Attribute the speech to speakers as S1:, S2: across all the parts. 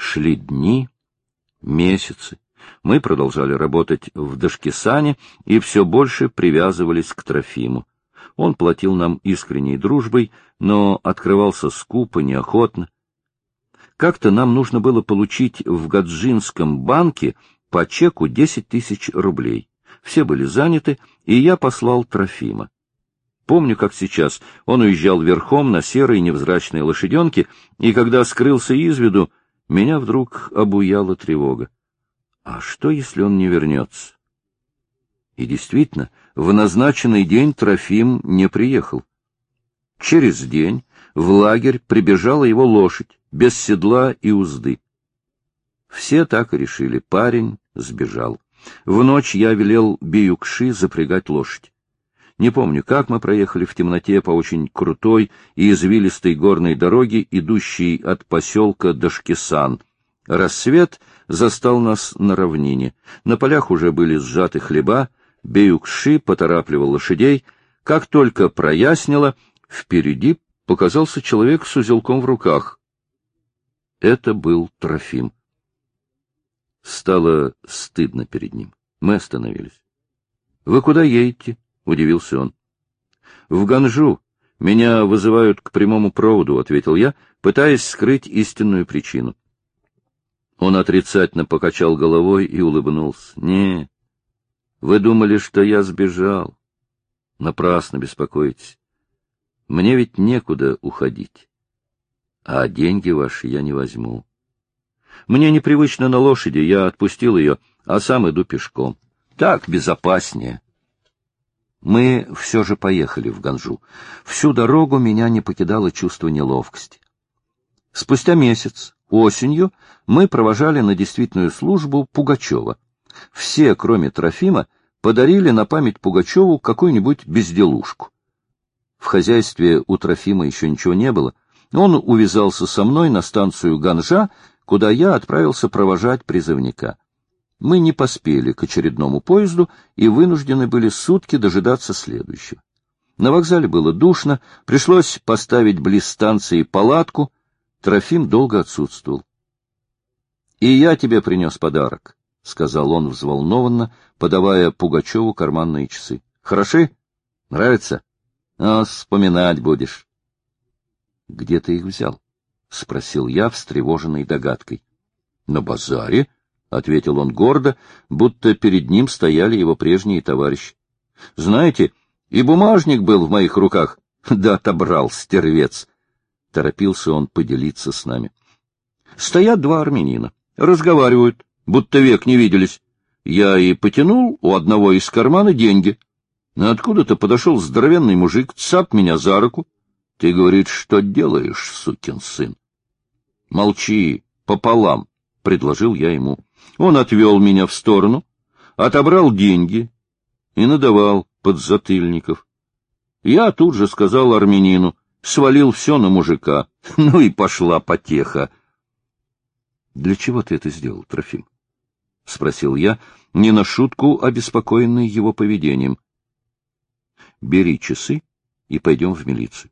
S1: Шли дни, месяцы. Мы продолжали работать в Дашкисане и все больше привязывались к Трофиму. Он платил нам искренней дружбой, но открывался скупо, неохотно. Как-то нам нужно было получить в Гаджинском банке по чеку 10 тысяч рублей. Все были заняты, и я послал Трофима. Помню, как сейчас. Он уезжал верхом на серой невзрачной лошаденке, и когда скрылся из виду, меня вдруг обуяла тревога. А что, если он не вернется? И действительно, в назначенный день Трофим не приехал. Через день в лагерь прибежала его лошадь, без седла и узды. Все так и решили, парень сбежал. В ночь я велел Биюкши запрягать лошадь. Не помню, как мы проехали в темноте по очень крутой и извилистой горной дороге, идущей от поселка Дашкисан. Рассвет застал нас на равнине. На полях уже были сжаты хлеба, Беюкши поторапливал лошадей. Как только прояснило, впереди показался человек с узелком в руках. Это был Трофим. Стало стыдно перед ним. Мы остановились. — Вы куда едете? — удивился он. — В Ганжу. Меня вызывают к прямому проводу, — ответил я, пытаясь скрыть истинную причину. Он отрицательно покачал головой и улыбнулся. — Не, вы думали, что я сбежал. Напрасно беспокоитесь. Мне ведь некуда уходить. А деньги ваши я не возьму. Мне непривычно на лошади, я отпустил ее, а сам иду пешком. Так безопаснее. Мы все же поехали в Ганжу. Всю дорогу меня не покидало чувство неловкости. Спустя месяц, осенью, мы провожали на действительную службу Пугачева — все, кроме Трофима, подарили на память Пугачеву какую-нибудь безделушку. В хозяйстве у Трофима еще ничего не было. Он увязался со мной на станцию Ганжа, куда я отправился провожать призывника. Мы не поспели к очередному поезду и вынуждены были сутки дожидаться следующего. На вокзале было душно, пришлось поставить близ станции палатку. Трофим долго отсутствовал. — И я тебе принес подарок, — сказал он взволнованно, подавая Пугачеву карманные часы. — Хороши? Нравится? А, вспоминать будешь. — Где ты их взял? — спросил я, встревоженной догадкой. — На базаре, — ответил он гордо, будто перед ним стояли его прежние товарищи. — Знаете, и бумажник был в моих руках. Да отобрал, стервец. Торопился он поделиться с нами. Стоят два армянина, разговаривают будто век не виделись. Я и потянул у одного из кармана деньги. Откуда-то подошел здоровенный мужик, цап меня за руку. Ты, говорит, что делаешь, сукин сын? Молчи, пополам, — предложил я ему. Он отвел меня в сторону, отобрал деньги и надавал подзатыльников. Я тут же сказал армянину, свалил все на мужика. Ну и пошла потеха. — Для чего ты это сделал, Трофим? — спросил я, не на шутку обеспокоенный его поведением. — Бери часы и пойдем в милицию.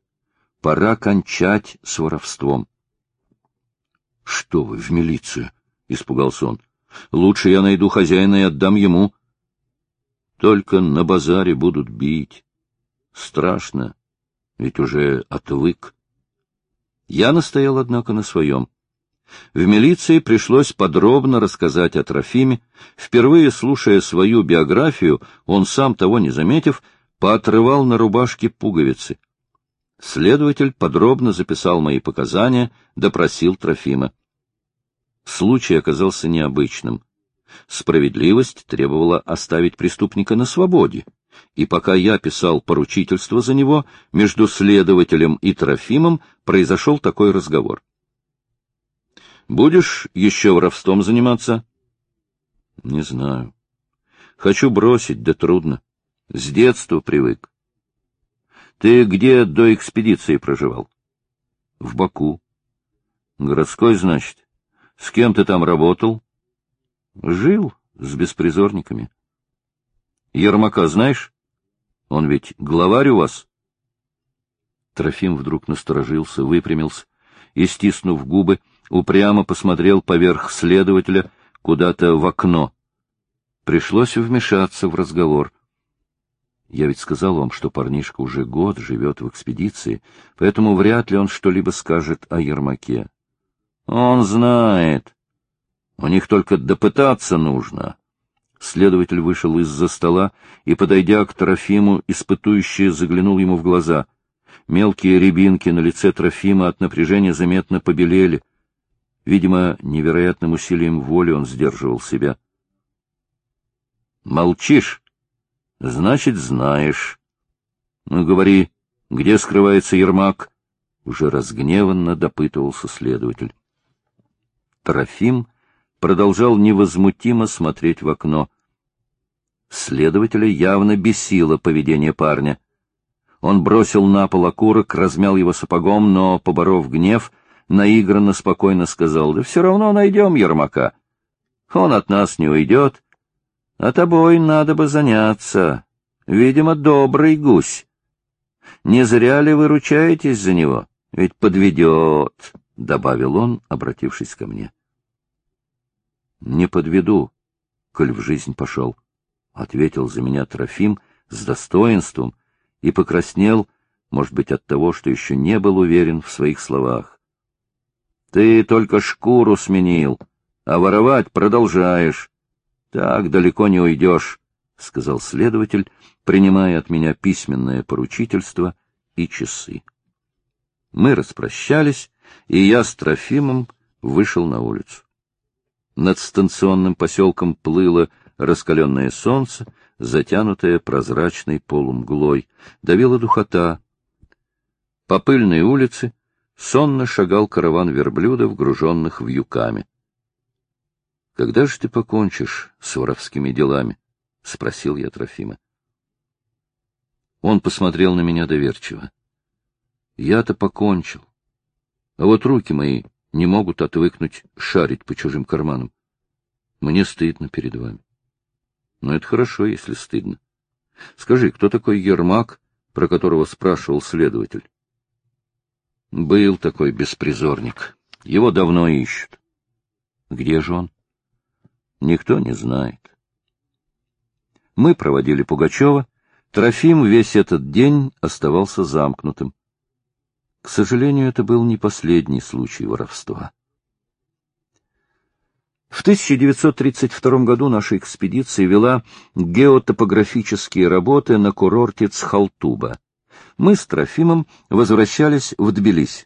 S1: Пора кончать с воровством. — Что вы, в милицию? — испугался он. — Лучше я найду хозяина и отдам ему. Только на базаре будут бить. Страшно, ведь уже отвык. Я настоял, однако, на своем. В милиции пришлось подробно рассказать о Трофиме. Впервые слушая свою биографию, он, сам того не заметив, поотрывал на рубашке пуговицы. Следователь подробно записал мои показания, допросил Трофима. Случай оказался необычным. Справедливость требовала оставить преступника на свободе, и пока я писал поручительство за него, между следователем и Трофимом произошел такой разговор. Будешь еще воровством заниматься? — Не знаю. Хочу бросить, да трудно. С детства привык. — Ты где до экспедиции проживал? — В Баку. — Городской, значит. С кем ты там работал? — Жил с беспризорниками. — Ермака знаешь? Он ведь главарь у вас? Трофим вдруг насторожился, выпрямился и, стиснув губы, упрямо посмотрел поверх следователя куда-то в окно. Пришлось вмешаться в разговор. Я ведь сказал вам, что парнишка уже год живет в экспедиции, поэтому вряд ли он что-либо скажет о Ермаке. Он знает. У них только допытаться нужно. Следователь вышел из-за стола и, подойдя к Трофиму, испытующе заглянул ему в глаза. Мелкие рябинки на лице Трофима от напряжения заметно побелели. Видимо, невероятным усилием воли он сдерживал себя. — Молчишь? Значит, знаешь. Ну, говори, где скрывается Ермак? Уже разгневанно допытывался следователь. Трофим продолжал невозмутимо смотреть в окно. Следователя явно бесило поведение парня. Он бросил на пол окурок, размял его сапогом, но, поборов гнев, наигранно спокойно сказал, «Да все равно найдем Ермака. Он от нас не уйдет, а тобой надо бы заняться. Видимо, добрый гусь. Не зря ли вы ручаетесь за него? Ведь подведет, — добавил он, обратившись ко мне. — Не подведу, коль в жизнь пошел, — ответил за меня Трофим с достоинством и покраснел, может быть, от того, что еще не был уверен в своих словах. — Ты только шкуру сменил, а воровать продолжаешь. Так далеко не уйдешь, — сказал следователь, принимая от меня письменное поручительство и часы. Мы распрощались, и я с Трофимом вышел на улицу. Над станционным поселком плыло раскаленное солнце, затянутое прозрачной полумглой, давила духота. По пыльной улице сонно шагал караван верблюдов, груженных вьюками. Когда же ты покончишь с воровскими делами? — спросил я Трофима. Он посмотрел на меня доверчиво. Я-то покончил. А вот руки мои не могут отвыкнуть шарить по чужим карманам. Мне стыдно перед вами. Но это хорошо, если стыдно. Скажи, кто такой Ермак, про которого спрашивал следователь? Был такой беспризорник. Его давно ищут. Где же он? Никто не знает. Мы проводили Пугачева. Трофим весь этот день оставался замкнутым. К сожалению, это был не последний случай воровства. В 1932 году наша экспедиция вела геотопографические работы на курорте Цхалтуба. Мы с Трофимом возвращались в Тбилиси.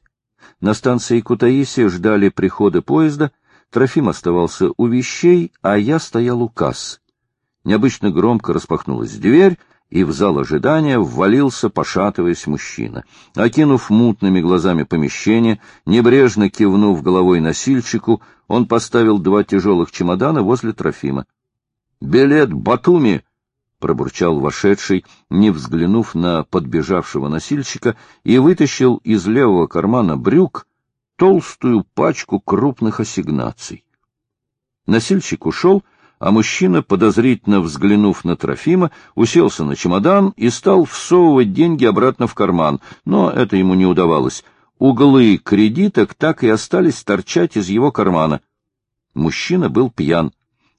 S1: На станции Кутаиси ждали прихода поезда, Трофим оставался у вещей, а я стоял у кассы. Необычно громко распахнулась дверь, и в зал ожидания ввалился, пошатываясь, мужчина. Окинув мутными глазами помещение, небрежно кивнув головой носильщику, он поставил два тяжелых чемодана возле Трофима. — Билет Батуми! — пробурчал вошедший, не взглянув на подбежавшего носильщика, и вытащил из левого кармана брюк толстую пачку крупных ассигнаций. Носильщик ушел, а мужчина, подозрительно взглянув на Трофима, уселся на чемодан и стал всовывать деньги обратно в карман, но это ему не удавалось. Углы кредиток так и остались торчать из его кармана. Мужчина был пьян.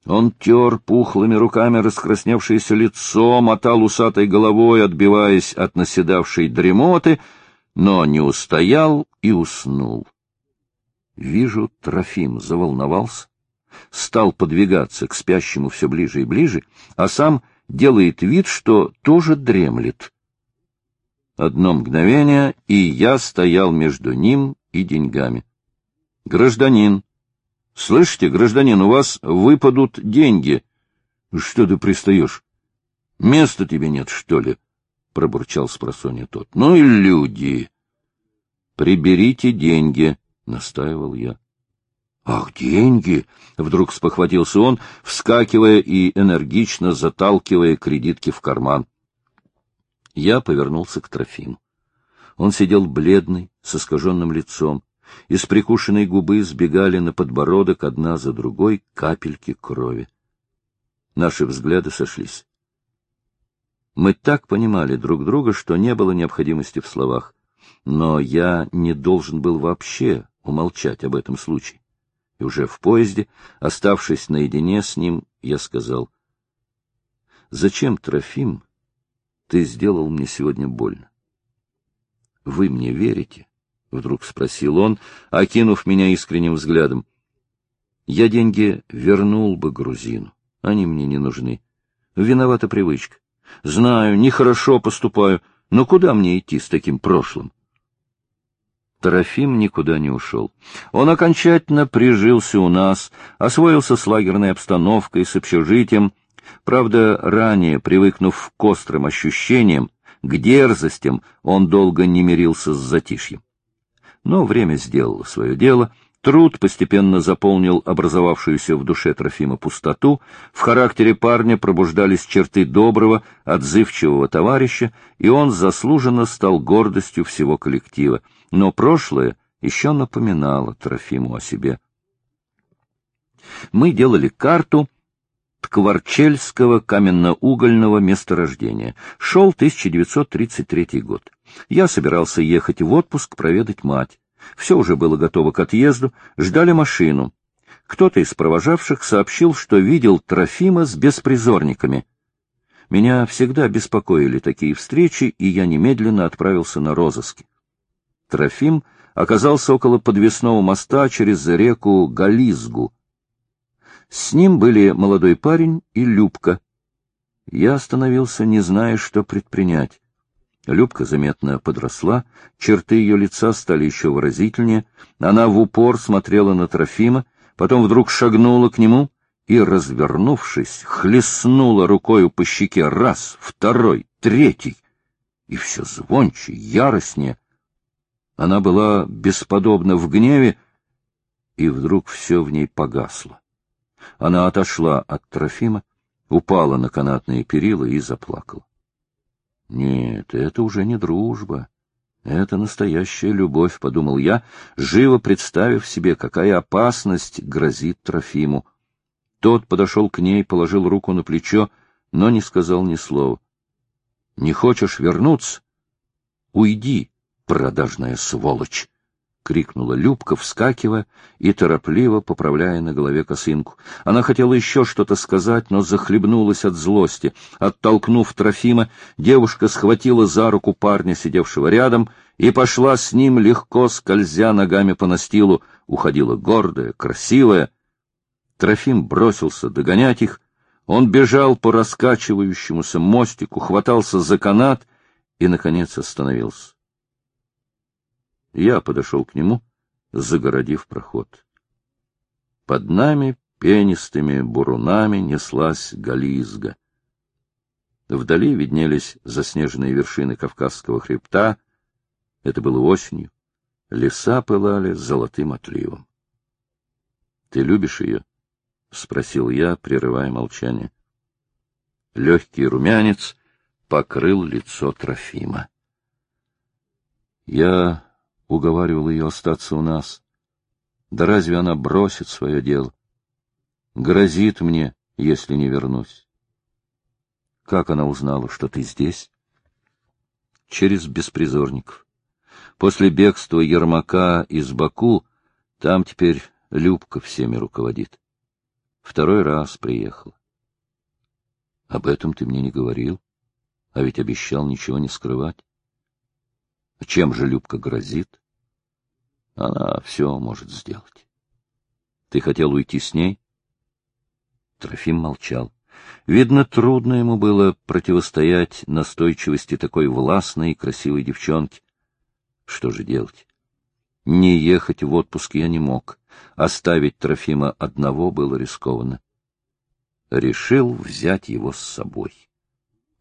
S1: Он тер пухлыми руками раскрасневшееся лицо, мотал усатой головой, отбиваясь от наседавшей дремоты, но не устоял и уснул. Вижу, Трофим заволновался, стал подвигаться к спящему все ближе и ближе, а сам делает вид, что тоже дремлет. Одно мгновение, и я стоял между ним и деньгами. — Гражданин! Слышите, гражданин, у вас выпадут деньги. — Что ты пристаешь? Места тебе нет, что ли? — пробурчал спросонья тот. — Ну и люди! — Приберите деньги! —— настаивал я. — Ах, деньги! — вдруг спохватился он, вскакивая и энергично заталкивая кредитки в карман. Я повернулся к Трофиму. Он сидел бледный, с искаженным лицом. Из прикушенной губы сбегали на подбородок одна за другой капельки крови. Наши взгляды сошлись. Мы так понимали друг друга, что не было необходимости в словах. Но я не должен был вообще умолчать об этом случае. И уже в поезде, оставшись наедине с ним, я сказал, «Зачем, Трофим, ты сделал мне сегодня больно?» «Вы мне верите?» — вдруг спросил он, окинув меня искренним взглядом. «Я деньги вернул бы грузину, они мне не нужны. Виновата привычка. Знаю, нехорошо поступаю, но куда мне идти с таким прошлым?» Трофим никуда не ушел. Он окончательно прижился у нас, освоился с лагерной обстановкой, с общежитием. Правда, ранее, привыкнув к острым ощущениям, к дерзостям, он долго не мирился с затишьем. Но время сделало свое дело, труд постепенно заполнил образовавшуюся в душе Трофима пустоту, в характере парня пробуждались черты доброго, отзывчивого товарища, и он заслуженно стал гордостью всего коллектива — но прошлое еще напоминало Трофиму о себе. Мы делали карту Ткварчельского каменноугольного месторождения. Шел 1933 год. Я собирался ехать в отпуск проведать мать. Все уже было готово к отъезду, ждали машину. Кто-то из провожавших сообщил, что видел Трофима с беспризорниками. Меня всегда беспокоили такие встречи, и я немедленно отправился на розыски. Трофим оказался около подвесного моста через реку Гализгу. С ним были молодой парень и Любка. Я остановился, не зная, что предпринять. Любка заметно подросла, черты ее лица стали еще выразительнее, она в упор смотрела на Трофима, потом вдруг шагнула к нему и, развернувшись, хлестнула рукою по щеке раз, второй, третий, и все звонче, яростнее, она была бесподобна в гневе, и вдруг все в ней погасло. Она отошла от Трофима, упала на канатные перила и заплакала. Нет, это уже не дружба. Это настоящая любовь, — подумал я, живо представив себе, какая опасность грозит Трофиму. Тот подошел к ней, положил руку на плечо, но не сказал ни слова. — Не хочешь вернуться? Уйди, продажная сволочь! — крикнула Любка, вскакивая и торопливо поправляя на голове косынку. Она хотела еще что-то сказать, но захлебнулась от злости. Оттолкнув Трофима, девушка схватила за руку парня, сидевшего рядом, и пошла с ним, легко скользя ногами по настилу. Уходила гордая, красивая. Трофим бросился догонять их. Он бежал по раскачивающемуся мостику, хватался за канат и, наконец, остановился. Я подошел к нему, загородив проход. Под нами пенистыми бурунами неслась Гализга. Вдали виднелись заснеженные вершины Кавказского хребта. Это было осенью. Леса пылали золотым отливом. — Ты любишь ее? — спросил я, прерывая молчание. Легкий румянец покрыл лицо Трофима. — Я уговаривал ее остаться у нас. Да разве она бросит свое дело? Грозит мне, если не вернусь. Как она узнала, что ты здесь? Через беспризорников. После бегства Ермака из Баку там теперь Любка всеми руководит. Второй раз приехала. Об этом ты мне не говорил, а ведь обещал ничего не скрывать. Чем же Любка грозит? Она все может сделать. Ты хотел уйти с ней? Трофим молчал. Видно, трудно ему было противостоять настойчивости такой властной и красивой девчонки. Что же делать? Не ехать в отпуск я не мог. Оставить Трофима одного было рискованно. Решил взять его с собой.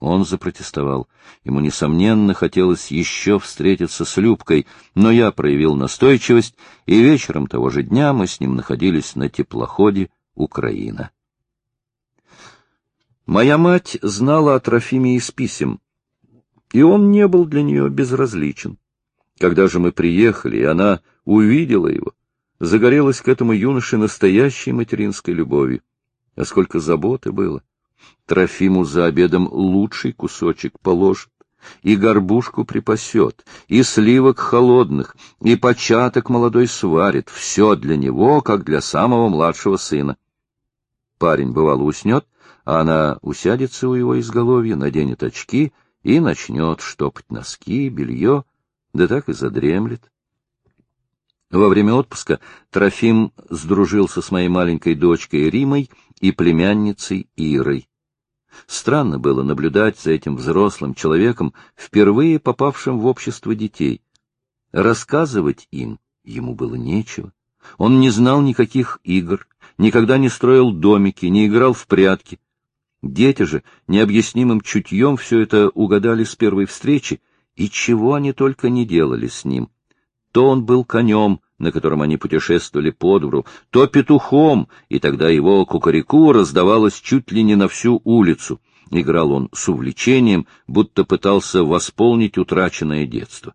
S1: Он запротестовал. Ему, несомненно, хотелось еще встретиться с Любкой, но я проявил настойчивость, и вечером того же дня мы с ним находились на теплоходе «Украина». Моя мать знала о Трофиме из писем, и он не был для нее безразличен. Когда же мы приехали, и она увидела его, загорелась к этому юноше настоящей материнской любовью. А сколько заботы было! Трофиму за обедом лучший кусочек положит, и горбушку припасет, и сливок холодных, и початок молодой сварит, все для него, как для самого младшего сына. Парень, бывало, уснет, а она усядется у его изголовья, наденет очки и начнет штопать носки, белье, да так и задремлет. Во время отпуска Трофим сдружился с моей маленькой дочкой Римой и племянницей Ирой. Странно было наблюдать за этим взрослым человеком, впервые попавшим в общество детей. Рассказывать им ему было нечего. Он не знал никаких игр, никогда не строил домики, не играл в прятки. Дети же необъяснимым чутьем все это угадали с первой встречи, и чего они только не делали с ним. То он был конем, на котором они путешествовали по двору, то петухом, и тогда его кукареку раздавалось чуть ли не на всю улицу. Играл он с увлечением, будто пытался восполнить утраченное детство.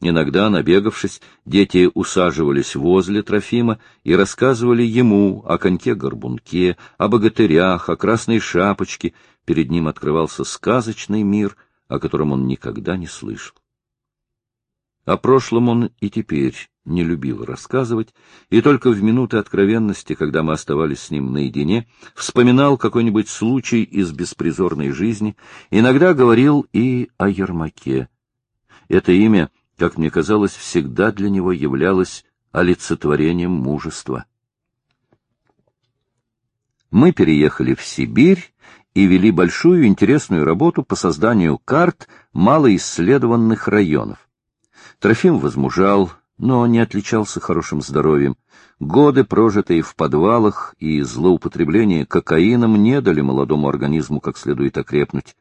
S1: Иногда, набегавшись, дети усаживались возле Трофима и рассказывали ему о коньке-горбунке, о богатырях, о красной шапочке. Перед ним открывался сказочный мир, о котором он никогда не слышал. О прошлом он и теперь не любил рассказывать, и только в минуты откровенности, когда мы оставались с ним наедине, вспоминал какой-нибудь случай из беспризорной жизни, иногда говорил и о Ермаке. Это имя, как мне казалось, всегда для него являлось олицетворением мужества. Мы переехали в Сибирь и вели большую интересную работу по созданию карт малоисследованных районов. Трофим возмужал, но не отличался хорошим здоровьем. Годы, прожитые в подвалах и злоупотребление кокаином, не дали молодому организму как следует окрепнуть.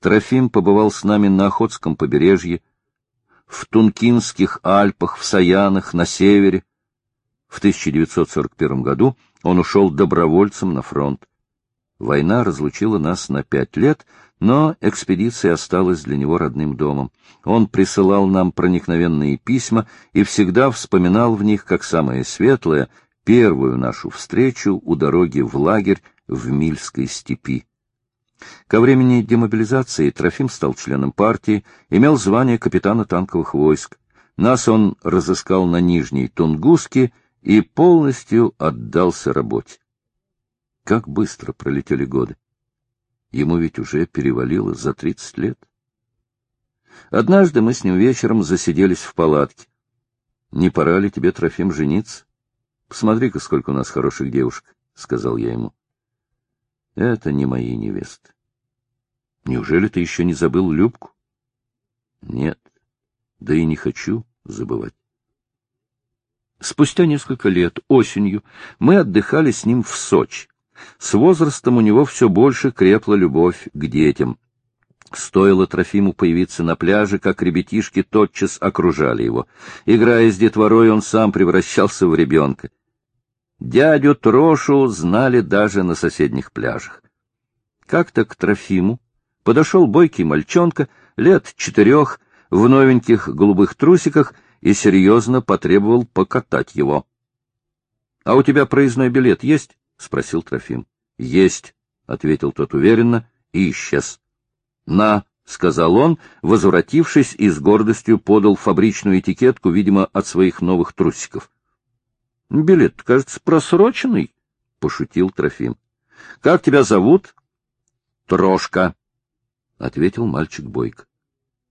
S1: Трофим побывал с нами на Охотском побережье, в Тункинских Альпах, в Саянах, на севере. В 1941 году он ушел добровольцем на фронт. Война разлучила нас на пять лет, но экспедиция осталась для него родным домом. Он присылал нам проникновенные письма и всегда вспоминал в них, как самое светлое, первую нашу встречу у дороги в лагерь в Мильской степи. Ко времени демобилизации Трофим стал членом партии, имел звание капитана танковых войск. Нас он разыскал на Нижней Тунгуске и полностью отдался работе. Как быстро пролетели годы. Ему ведь уже перевалило за тридцать лет. Однажды мы с ним вечером засиделись в палатке. Не пора ли тебе, Трофим, жениться? Посмотри-ка, сколько у нас хороших девушек, — сказал я ему. Это не мои невесты. Неужели ты еще не забыл Любку? Нет, да и не хочу забывать. Спустя несколько лет, осенью, мы отдыхали с ним в Сочи. С возрастом у него все больше крепла любовь к детям. Стоило Трофиму появиться на пляже, как ребятишки тотчас окружали его. Играя с детворой, он сам превращался в ребенка. Дядю Трошу знали даже на соседних пляжах. Как-то к Трофиму подошел бойкий мальчонка, лет четырех, в новеньких голубых трусиках, и серьезно потребовал покатать его. — А у тебя проездной билет есть? — спросил Трофим. — Есть, — ответил тот уверенно и исчез. — На, — сказал он, возвратившись и с гордостью подал фабричную этикетку, видимо, от своих новых трусиков. — Билет, кажется, просроченный, — пошутил Трофим. — Как тебя зовут? — Трошка, — ответил мальчик Бойко.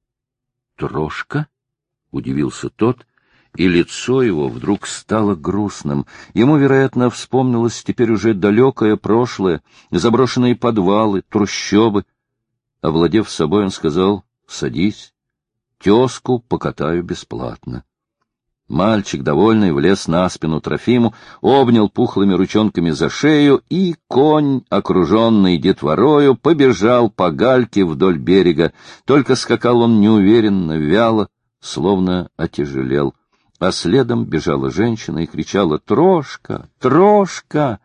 S1: — Трошка? — удивился тот и лицо его вдруг стало грустным. Ему, вероятно, вспомнилось теперь уже далекое прошлое, заброшенные подвалы, трущобы. Овладев собой, он сказал, — Садись, тезку покатаю бесплатно. Мальчик, довольный, влез на спину Трофиму, обнял пухлыми ручонками за шею, и конь, окруженный детворою, побежал по гальке вдоль берега. Только скакал он неуверенно, вяло, словно отяжелел а следом бежала женщина и кричала «Трошка! Трошка!».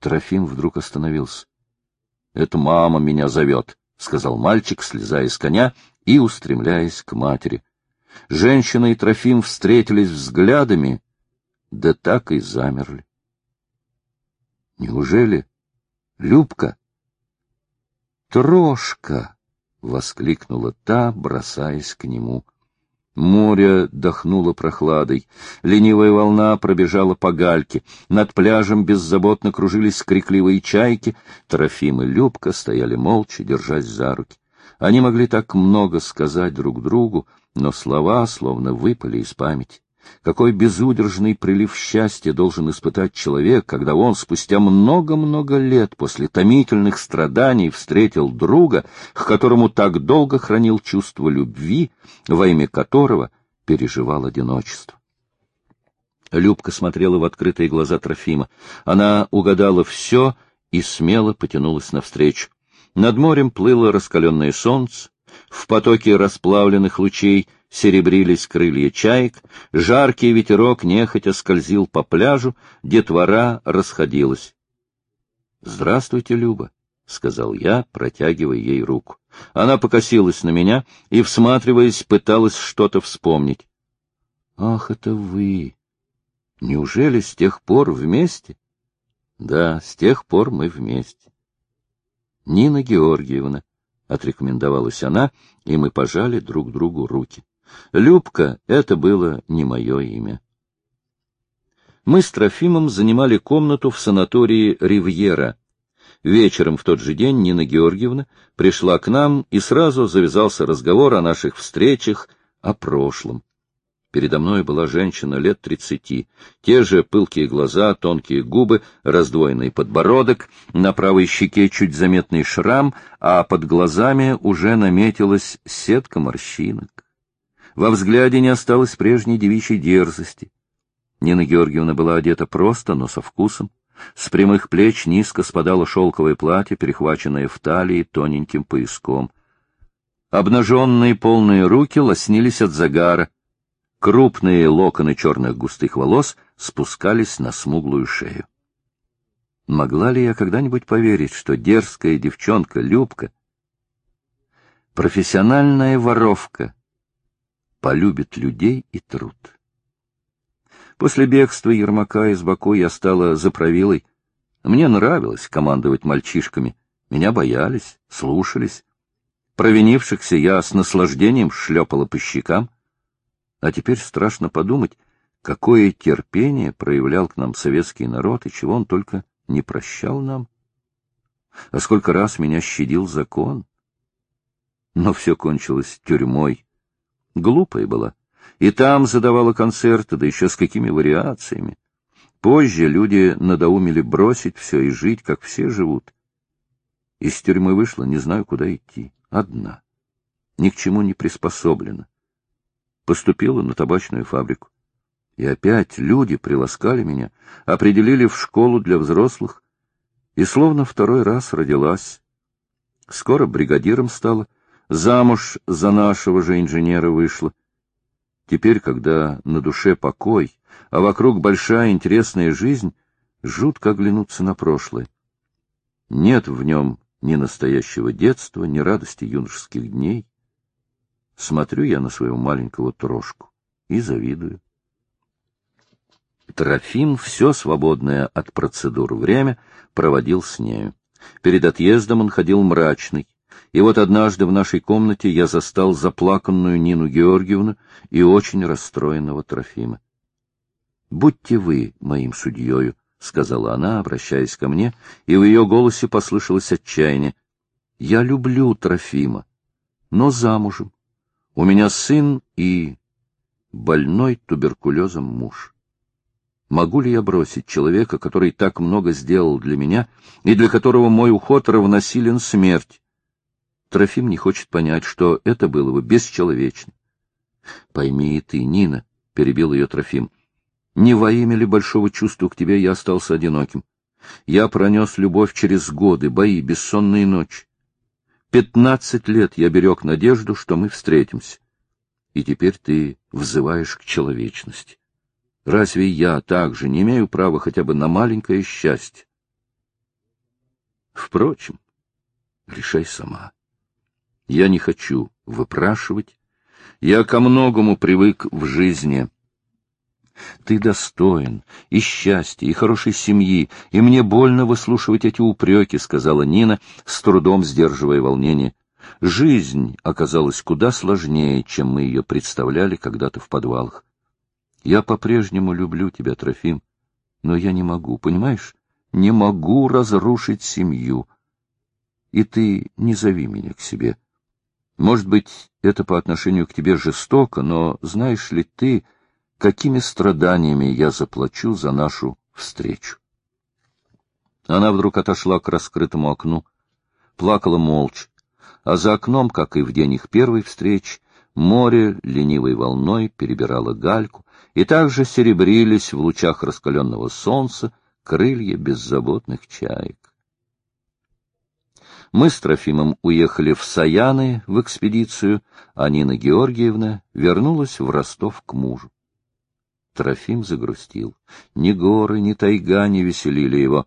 S1: Трофим вдруг остановился. — Это мама меня зовет, — сказал мальчик, слезая с коня и устремляясь к матери. Женщина и Трофим встретились взглядами, да так и замерли. — Неужели? Любка? — Трошка! — воскликнула та, бросаясь к нему. Море дохнуло прохладой. Ленивая волна пробежала по гальке. Над пляжем беззаботно кружились крикливые чайки. Трофим и Любка стояли молча, держась за руки. Они могли так много сказать друг другу, но слова словно выпали из памяти. Какой безудержный прилив счастья должен испытать человек, когда он спустя много-много лет после томительных страданий встретил друга, к которому так долго хранил чувство любви, во имя которого переживал одиночество. Любка смотрела в открытые глаза Трофима. Она угадала все и смело потянулась навстречу. Над морем плыло раскаленное солнце, в потоке расплавленных лучей серебрились крылья чаек, жаркий ветерок нехотя скользил по пляжу, детвора расходилась. — Здравствуйте, Люба, — сказал я, протягивая ей руку. Она покосилась на меня и, всматриваясь, пыталась что-то вспомнить. — Ах, это вы! Неужели с тех пор вместе? — Да, с тех пор мы вместе. — Нина Георгиевна, — отрекомендовалась она, и мы пожали друг другу руки. Любка — это было не мое имя. Мы с Трофимом занимали комнату в санатории «Ривьера». Вечером в тот же день Нина Георгиевна пришла к нам, и сразу завязался разговор о наших встречах, о прошлом. Передо мной была женщина лет тридцати, те же пылкие глаза, тонкие губы, раздвоенный подбородок, на правой щеке чуть заметный шрам, а под глазами уже наметилась сетка морщинок. Во взгляде не осталось прежней девичьей дерзости. Нина Георгиевна была одета просто, но со вкусом. С прямых плеч низко спадало шелковое платье, перехваченное в талии тоненьким пояском. Обнаженные полные руки лоснились от загара, Крупные локоны черных густых волос спускались на смуглую шею. Могла ли я когда-нибудь поверить, что дерзкая девчонка Любка, профессиональная воровка, полюбит людей и труд? После бегства Ермака из Баку я стала заправилой. Мне нравилось командовать мальчишками. Меня боялись, слушались. Провинившихся я с наслаждением шлепала по щекам. А теперь страшно подумать, какое терпение проявлял к нам советский народ и чего он только не прощал нам. А сколько раз меня щадил закон. Но все кончилось тюрьмой. Глупая была. И там задавала концерты, да еще с какими вариациями. Позже люди надоумели бросить все и жить, как все живут. Из тюрьмы вышла, не знаю, куда идти. Одна. Ни к чему не приспособлена поступила на табачную фабрику. И опять люди приласкали меня, определили в школу для взрослых, и словно второй раз родилась. Скоро бригадиром стала, замуж за нашего же инженера вышла. Теперь, когда на душе покой, а вокруг большая интересная жизнь, жутко оглянуться на прошлое. Нет в нем ни настоящего детства, ни радости юношеских дней. Смотрю я на своего маленького трошку и завидую. Трофим все свободное от процедур время проводил с нею. Перед отъездом он ходил мрачный. И вот однажды в нашей комнате я застал заплаканную Нину Георгиевну и очень расстроенного Трофима. — Будьте вы моим судьею, — сказала она, обращаясь ко мне, и в ее голосе послышалось отчаяние. — Я люблю Трофима, но замужем. У меня сын и больной туберкулезом муж. Могу ли я бросить человека, который так много сделал для меня и для которого мой уход равносилен смерть? Трофим не хочет понять, что это было бы бесчеловечно. — Пойми и ты, Нина, — перебил ее Трофим, — не во имя ли большого чувства к тебе я остался одиноким? Я пронес любовь через годы, бои, бессонные ночи. Пятнадцать лет я берег надежду, что мы встретимся. И теперь ты взываешь к человечности. Разве я также не имею права хотя бы на маленькое счастье? Впрочем, решай сама. Я не хочу выпрашивать. Я ко многому привык в жизни. Ты достоин и счастья, и хорошей семьи, и мне больно выслушивать эти упреки, — сказала Нина, с трудом сдерживая волнение. Жизнь оказалась куда сложнее, чем мы ее представляли когда-то в подвалах. Я по-прежнему люблю тебя, Трофим, но я не могу, понимаешь? Не могу разрушить семью. И ты не зови меня к себе. Может быть, это по отношению к тебе жестоко, но знаешь ли ты, какими страданиями я заплачу за нашу встречу? Она вдруг отошла к раскрытому окну, плакала молча, а за окном, как и в день их первой встречи, море ленивой волной перебирало гальку, и также серебрились в лучах раскаленного солнца крылья беззаботных чаек. Мы с Трофимом уехали в Саяны в экспедицию, а Нина Георгиевна вернулась в Ростов к мужу. Трофим загрустил. Ни горы, ни тайга не веселили его.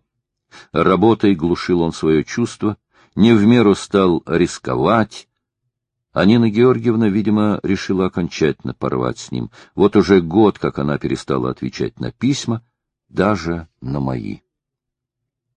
S1: Работой глушил он свое чувство, не в меру стал рисковать. А Нина Георгиевна, видимо, решила окончательно порвать с ним. Вот уже год, как она перестала отвечать на письма, даже на мои.